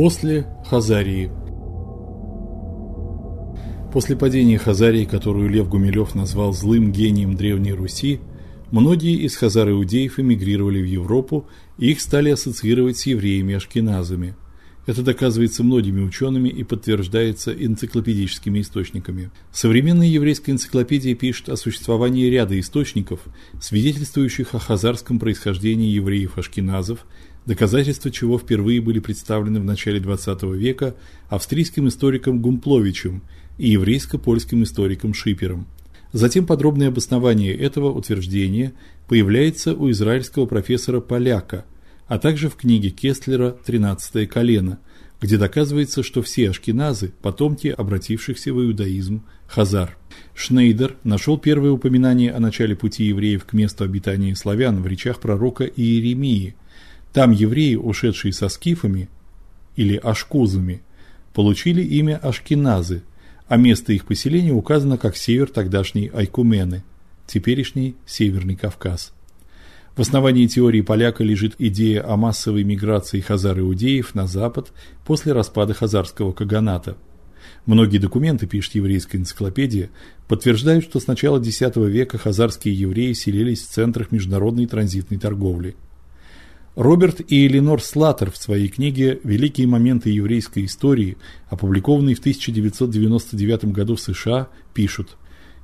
После Хазарии После падения Хазарии, которую Лев Гумилев назвал злым гением Древней Руси, многие из хазар-иудеев эмигрировали в Европу, и их стали ассоциировать с евреями-ашкеназами. Это доказывается многими учеными и подтверждается энциклопедическими источниками. Современная еврейская энциклопедия пишет о существовании ряда источников, свидетельствующих о хазарском происхождении евреев-ашкеназов, доказательства чего впервые были представлены в начале XX века австрийским историком Гумпловичем – и еврейско-польским историком Шипером. Затем подробное обоснование этого утверждения появляется у израильского профессора Поляка, а также в книге Кестлера «Тринадцатое колено», где доказывается, что все ашкеназы – потомки обратившихся в иудаизм хазар. Шнейдер нашел первое упоминание о начале пути евреев к месту обитания славян в речах пророка Иеремии. Там евреи, ушедшие со скифами или ашкузами, получили имя ашкеназы, а место их поселения указано как север тогдашней Айкумены, теперешний Северный Кавказ. В основании теории поляка лежит идея о массовой миграции хазар-иудеев на запад после распада хазарского каганата. Многие документы, пишет еврейская энциклопедия, подтверждают, что с начала X века хазарские евреи селились в центрах международной транзитной торговли – Роберт и Эленор Слаттер в своей книге Великие моменты еврейской истории, опубликованной в 1999 году в США, пишут: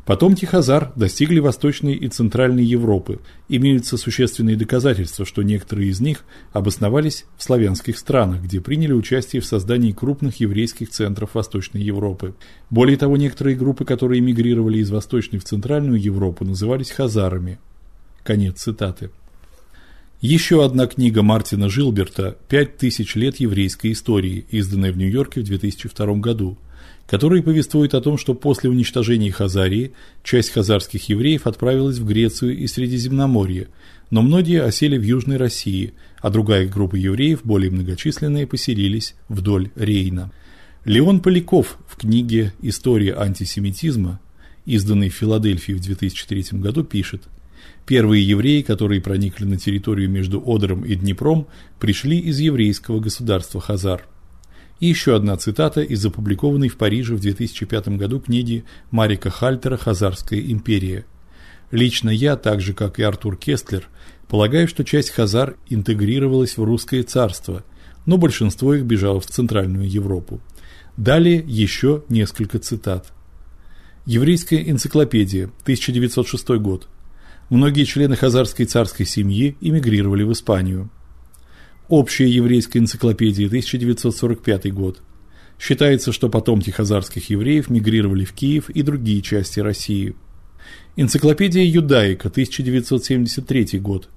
Потомки хазар достигли Восточной и Центральной Европы. Имеются существенные доказательства, что некоторые из них обосновались в славянских странах, где приняли участие в создании крупных еврейских центров Восточной Европы. Более того, некоторые группы, которые эмигрировали из Восточной в Центральную Европу, назывались хазарами. Конец цитаты. Еще одна книга Мартина Жилберта «Пять тысяч лет еврейской истории», изданная в Нью-Йорке в 2002 году, которая повествует о том, что после уничтожения Хазарии часть хазарских евреев отправилась в Грецию и Средиземноморье, но многие осели в Южной России, а другая группа евреев, более многочисленные, поселились вдоль Рейна. Леон Поляков в книге «История антисемитизма», изданной в Филадельфии в 2003 году, пишет – Первые евреи, которые проникли на территорию между Одером и Днепром, пришли из еврейского государства Хазар. И еще одна цитата из опубликованной в Париже в 2005 году книги Марика Хальтера «Хазарская империя». Лично я, так же как и Артур Кестлер, полагаю, что часть хазар интегрировалась в русское царство, но большинство их бежало в Центральную Европу. Далее еще несколько цитат. Еврейская энциклопедия, 1906 год. Многие члены хазарской царской семьи эмигрировали в Испанию. Общая еврейская энциклопедия, 1945 год. Считается, что потомки хазарских евреев мигрировали в Киев и другие части России. Энциклопедия Юдаика, 1973 год.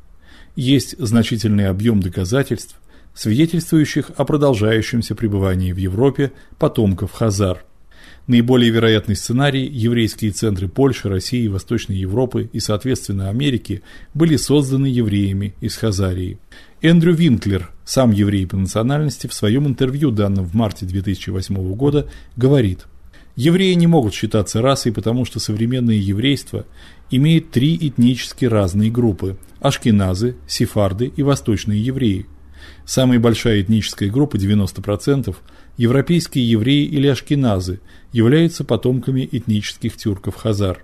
Есть значительный объем доказательств, свидетельствующих о продолжающемся пребывании в Европе потомков хазар. Наиболее вероятный сценарий – еврейские центры Польши, России, Восточной Европы и, соответственно, Америки были созданы евреями из Хазарии. Эндрю Винклер, сам еврей по национальности, в своем интервью, данном в марте 2008 года, говорит Евреи не могут считаться расой, потому что современное еврейство имеет три этнически разные группы – ашкеназы, сефарды и восточные евреи. Самая большая этническая группа, 90%, европейские евреи или ашкеназы являются потомками этнических тюрков-хазар.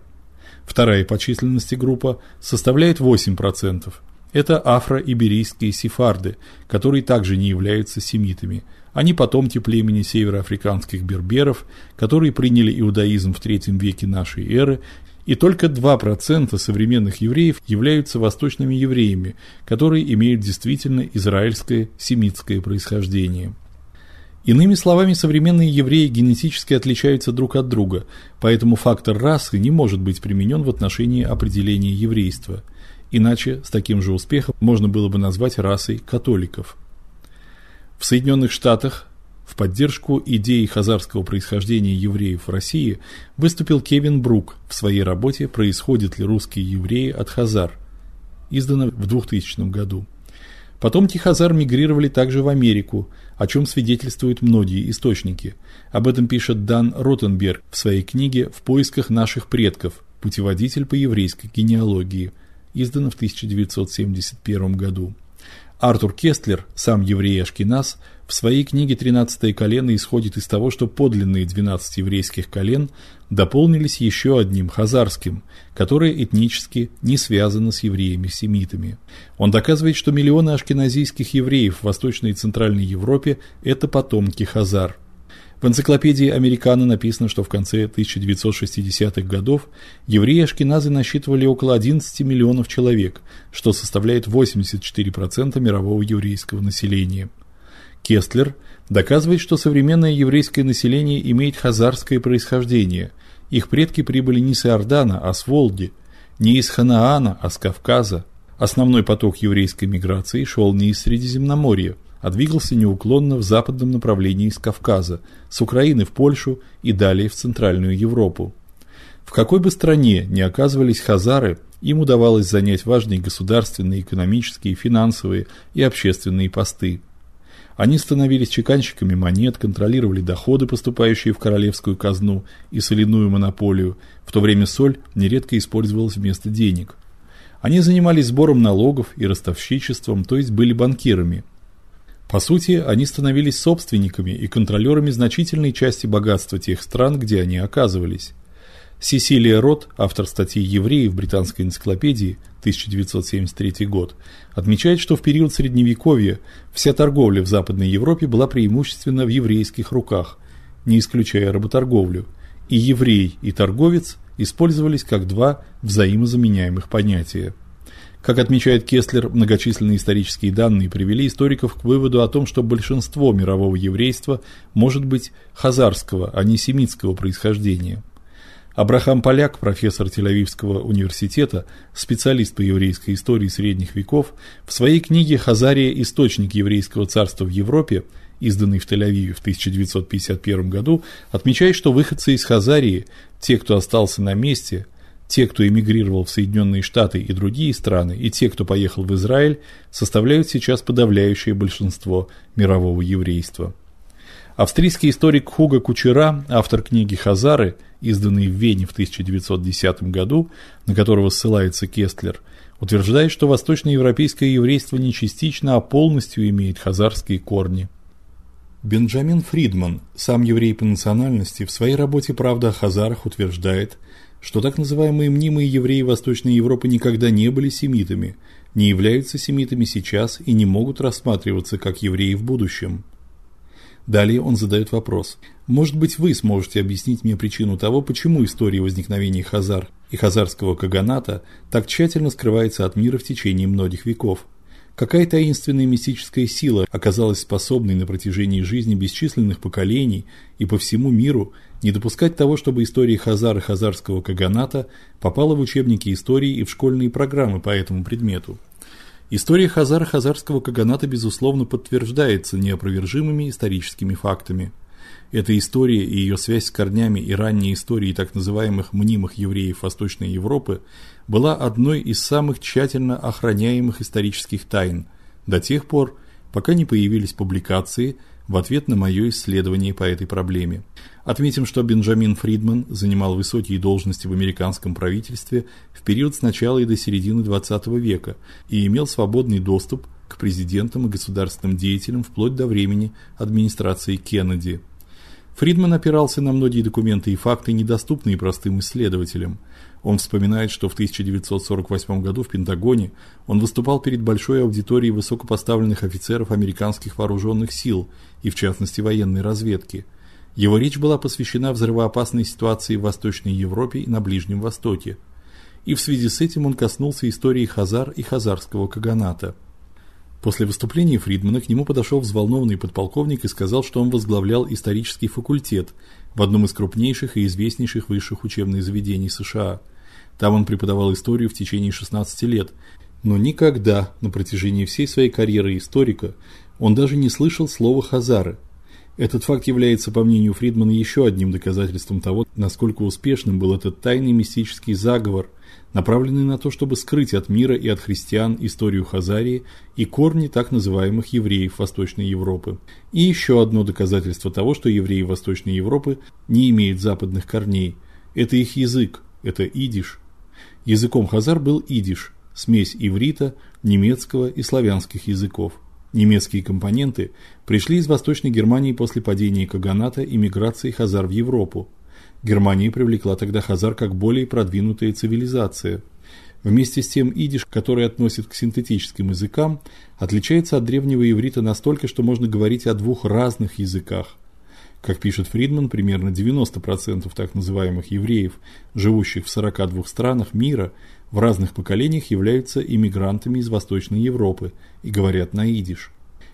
Вторая по численности группа составляет 8%. Это афро-иберийские сефарды, которые также не являются семитами. Они потомки племени североафриканских берберов, которые приняли иудаизм в III веке нашей эры, и только 2% современных евреев являются восточными евреями, которые имеют действительно израильское семитское происхождение. Иными словами, современные евреи генетически отличаются друг от друга, поэтому фактор расы не может быть применен в отношении определения еврейства. Иначе с таким же успехом можно было бы назвать расой католиков. В Соединенных Штатах в поддержку идеи хазарского происхождения евреев в России выступил Кевин Брук в своей работе «Происходят ли русские евреи от хазар», изданной в 2000 году. Потомки хазар мигрировали также в Америку, о чем свидетельствуют многие источники. Об этом пишет Дан Ротенберг в своей книге «В поисках наших предков. Путеводитель по еврейской генеалогии», изданной в 1971 году. Артур Кестлер, сам еврей Ашкеназ, в своей книге «Тринадцатое колено» исходит из того, что подлинные 12 еврейских колен дополнились еще одним хазарским, которое этнически не связано с евреями-семитами. Он доказывает, что миллионы ашкеназийских евреев в Восточной и Центральной Европе это потомки хазар. В энциклопедии Американо написано, что в конце 1960-х годов евреи-ашкеназы насчитывали около 11 миллионов человек, что составляет 84% мирового еврейского населения. Кестлер доказывает, что современное еврейское население имеет хазарское происхождение. Их предки прибыли не с Иордана, а с Волги, не из Ханаана, а с Кавказа. Основной поток еврейской миграции шел не из Средиземноморья, а двигался неуклонно в западном направлении из Кавказа, с Украины в Польшу и далее в Центральную Европу. В какой бы стране ни оказывались хазары, им удавалось занять важные государственные, экономические, финансовые и общественные посты. Они становились чеканщиками монет, контролировали доходы, поступающие в королевскую казну и соляную монополию, в то время соль нередко использовалась вместо денег. Они занимались сбором налогов и ростовщичеством, то есть были банкирами – по сути, они становились собственниками и контролерами значительной части богатства тех стран, где они оказывались. Сесилия Рот, автор статьи «Евреи» в британской энциклопедии 1973 год, отмечает, что в период Средневековья вся торговля в Западной Европе была преимущественно в еврейских руках, не исключая работорговлю, и еврей и торговец использовались как два взаимозаменяемых понятия. Как отмечает Кестлер, многочисленные исторические данные привели историков к выводу о том, что большинство мирового еврейства может быть хазарского, а не семитского происхождения. Абрахам Поляк, профессор Тель-Авивского университета, специалист по еврейской истории средних веков, в своей книге Хазария. Источник еврейского царства в Европе, изданной в Тель-Авиве в 1951 году, отмечает, что выходцы из Хазарии, те, кто остался на месте, те, кто эмигрировал в Соединенные Штаты и другие страны, и те, кто поехал в Израиль, составляют сейчас подавляющее большинство мирового еврейства. Австрийский историк Хуго Кучера, автор книги Хазары, изданной в Вене в 1910 году, на которого ссылается Кестлер, утверждает, что восточноевропейское еврейство не частично, а полностью имеет хазарские корни. Бенджамин Фридман, сам еврей по национальности, в своей работе «Правда о хазарах» утверждает, что так называемые мнимые евреи Восточной Европы никогда не были семитами, не являются семитами сейчас и не могут рассматриваться как евреи в будущем. Далее он задает вопрос: "Может быть, вы сможете объяснить мне причину того, почему история возникновения хазар и хазарского каганата так тщательно скрывается от мира в течение многих веков?" Какая таинственная мистическая сила оказалась способной на протяжении жизни бесчисленных поколений и по всему миру не допускать того, чтобы история Хазар и Хазарского каганата попала в учебники истории и в школьные программы по этому предмету. История Хазар и Хазарского каганата безусловно подтверждается неопровержимыми историческими фактами. Эта история и ее связь с корнями и ранней историей так называемых мнимых евреев Восточной Европы была одной из самых тщательно охраняемых исторических тайн до тех пор, пока не появились публикации в ответ на мое исследование по этой проблеме. Отметим, что Бенджамин Фридман занимал высокие должности в американском правительстве в период с начала и до середины XX века и имел свободный доступ к президентам и государственным деятелям вплоть до времени администрации Кеннеди. Фридман опирался на многие документы и факты, недоступные простым исследователям. Он вспоминает, что в 1948 году в Пентагоне он выступал перед большой аудиторией высокопоставленных офицеров американских вооруженных сил и в частности военной разведки. Его речь была посвящена взрывоопасной ситуации в Восточной Европе и на Ближнем Востоке. И в связи с этим он коснулся истории хазар и хазарского каганата. После выступления Фридмана к нему подошел взволнованный подполковник и сказал, что он возглавлял исторический факультет в одном из крупнейших и известнейших высших учебных заведений США. Там он преподавал историю в течение 16 лет, но никогда на протяжении всей своей карьеры историка он даже не слышал слова хазары. Этот факт является, по мнению Фридмана, еще одним доказательством того, насколько успешным был этот тайный мистический заговор – направленный на то, чтобы скрыть от мира и от христиан историю Хазарии и корни так называемых евреев Восточной Европы. И еще одно доказательство того, что евреи Восточной Европы не имеют западных корней это их язык, это идиш. Языком хазар был идиш, смесь иврита, немецкого и славянских языков. Немецкие компоненты пришли из Восточной Германии после падения каганата и миграции хазар в Европу. Германия привлекла тогда хазар как более продвинутая цивилизация. Вместе с тем идиш, который относит к синтетическим языкам, отличается от древнего иврита настолько, что можно говорить о двух разных языках. Как пишет Фридман, примерно 90% так называемых евреев, живущих в 42 странах мира, в разных поколениях являются иммигрантами из Восточной Европы и говорят на идиш.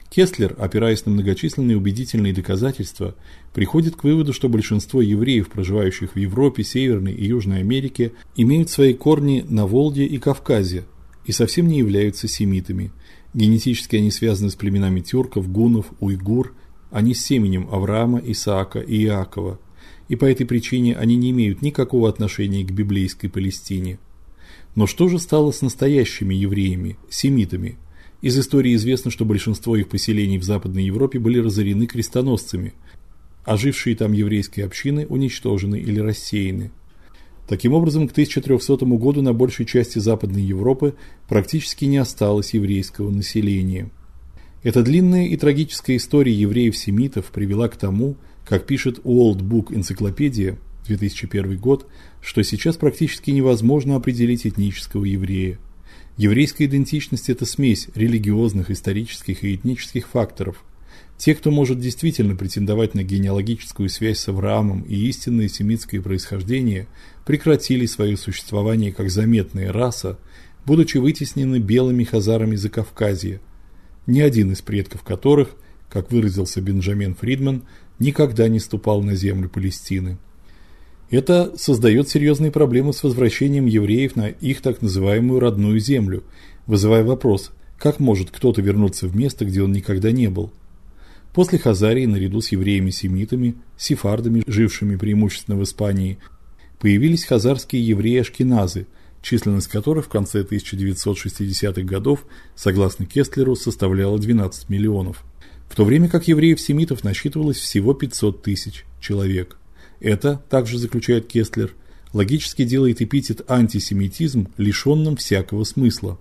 Кестлер, опираясь на многочисленные убедительные доказательства, приходит к выводу, что большинство евреев, проживающих в Европе, Северной и Южной Америке, имеют свои корни на Волге и Кавказе и совсем не являются семитами. Генетически они связаны с племенами тюрков, гуннов, уйгур, они с семенем Авраама, Исаака и Иакова, и по этой причине они не имеют никакого отношения к библейской Палестине. Но что же стало с настоящими евреями, семитами? Из истории известно, что большинство их поселений в Западной Европе были разорены крестоносцами, а жившие там еврейские общины уничтожены или рассеяны. Таким образом, к 1300 году на большей части Западной Европы практически не осталось еврейского населения. Эта длинная и трагическая история евреев-семитов привела к тому, как пишет World Book энциклопедия 2001 год, что сейчас практически невозможно определить этнического еврея. Еврейская идентичность это смесь религиозных, исторических и этнических факторов. Те, кто может действительно претендовать на генеалогическую связь с Авраамом и истинное семитское происхождение, прекратили свое существование как заметная раса, будучи вытеснены белыми хазарами Закавказья, ни один из предков которых, как выразился Бенджамин Фридман, никогда не ступал на землю Палестины. Это создает серьезные проблемы с возвращением евреев на их так называемую родную землю, вызывая вопрос: как может кто-то вернуться в место, где он никогда не был? После Хазарии, наряду с евреями-семитами, сефардами, жившими преимущественно в Испании, появились хазарские евреи-ашкеназы – численность которых в конце 1960-х годов, согласно Кестлеру, составляла 12 миллионов, в то время как евреев-семитов насчитывалось всего 500 тысяч человек. Это, также заключает Кестлер, логически делает эпитет антисемитизм лишенным всякого смысла.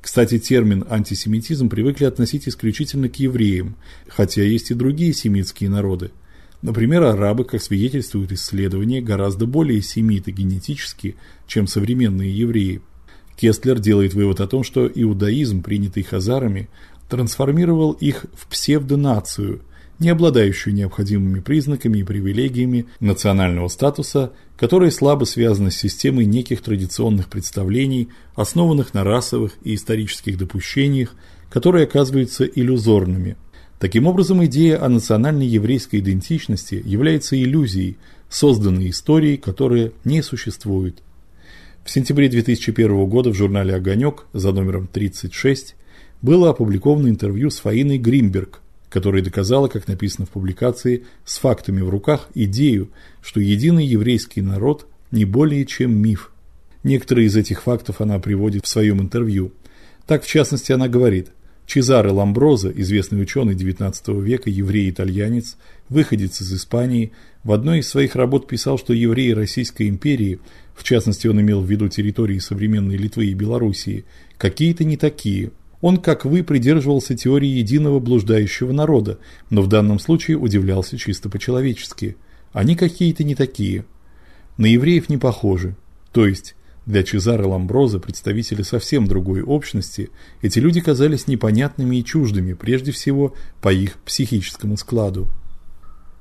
Кстати, термин антисемитизм привыкли относить исключительно к евреям, хотя есть и другие семитские народы, Например, арабы, как свидетельствуют исследования, гораздо более семиты генетически, чем современные евреи. Кестлер делает вывод о том, что иудаизм, принятый хазарами, трансформировал их в псевдонацию, не обладающую необходимыми признаками и привилегиями национального статуса, которая слабо связана с системой неких традиционных представлений, основанных на расовых и исторических допущениях, которые оказываются иллюзорными – Таким образом, идея о национальной еврейской идентичности является иллюзией, созданной историей, которая не существует. В сентябре 2001 года в журнале Огонек за номером 36 было опубликовано интервью с Фаиной Гримберг, которая доказала, как написано в публикации, с фактами в руках идею, что единый еврейский народ не более чем миф. Некоторые из этих фактов она приводит в своем интервью. Так, в частности, она говорит: Чезаре Ламброзо, известный ученый XIX века, еврей-итальянец, выходец из Испании, в одной из своих работ писал, что евреи Российской империи, в частности, он имел в виду территории современной Литвы и Белоруссии, какие-то не такие. Он, как вы, придерживался теории единого блуждающего народа, но в данном случае удивлялся чисто по-человечески. Они какие-то не такие. На евреев не похожи. То есть для Чезаро Ламброза, представителя совсем другой общности, эти люди казались непонятными и чуждыми, прежде всего по их психическому складу.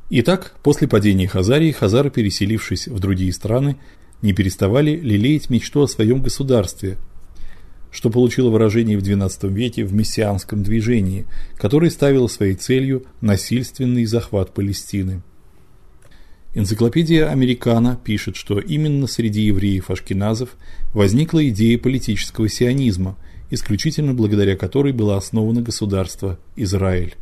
Итак, после падения Хазарии, хазары, переселившись в другие страны, не переставали лелеять мечту о своем государстве, что получило выражение в XII веке в мессианском движении, которое ставило своей целью насильственный захват Палестины. Энциклопедия Американо пишет, что именно среди евреев-ашкеназов возникла идея политического сионизма, исключительно благодаря которой было основано государство Израиль.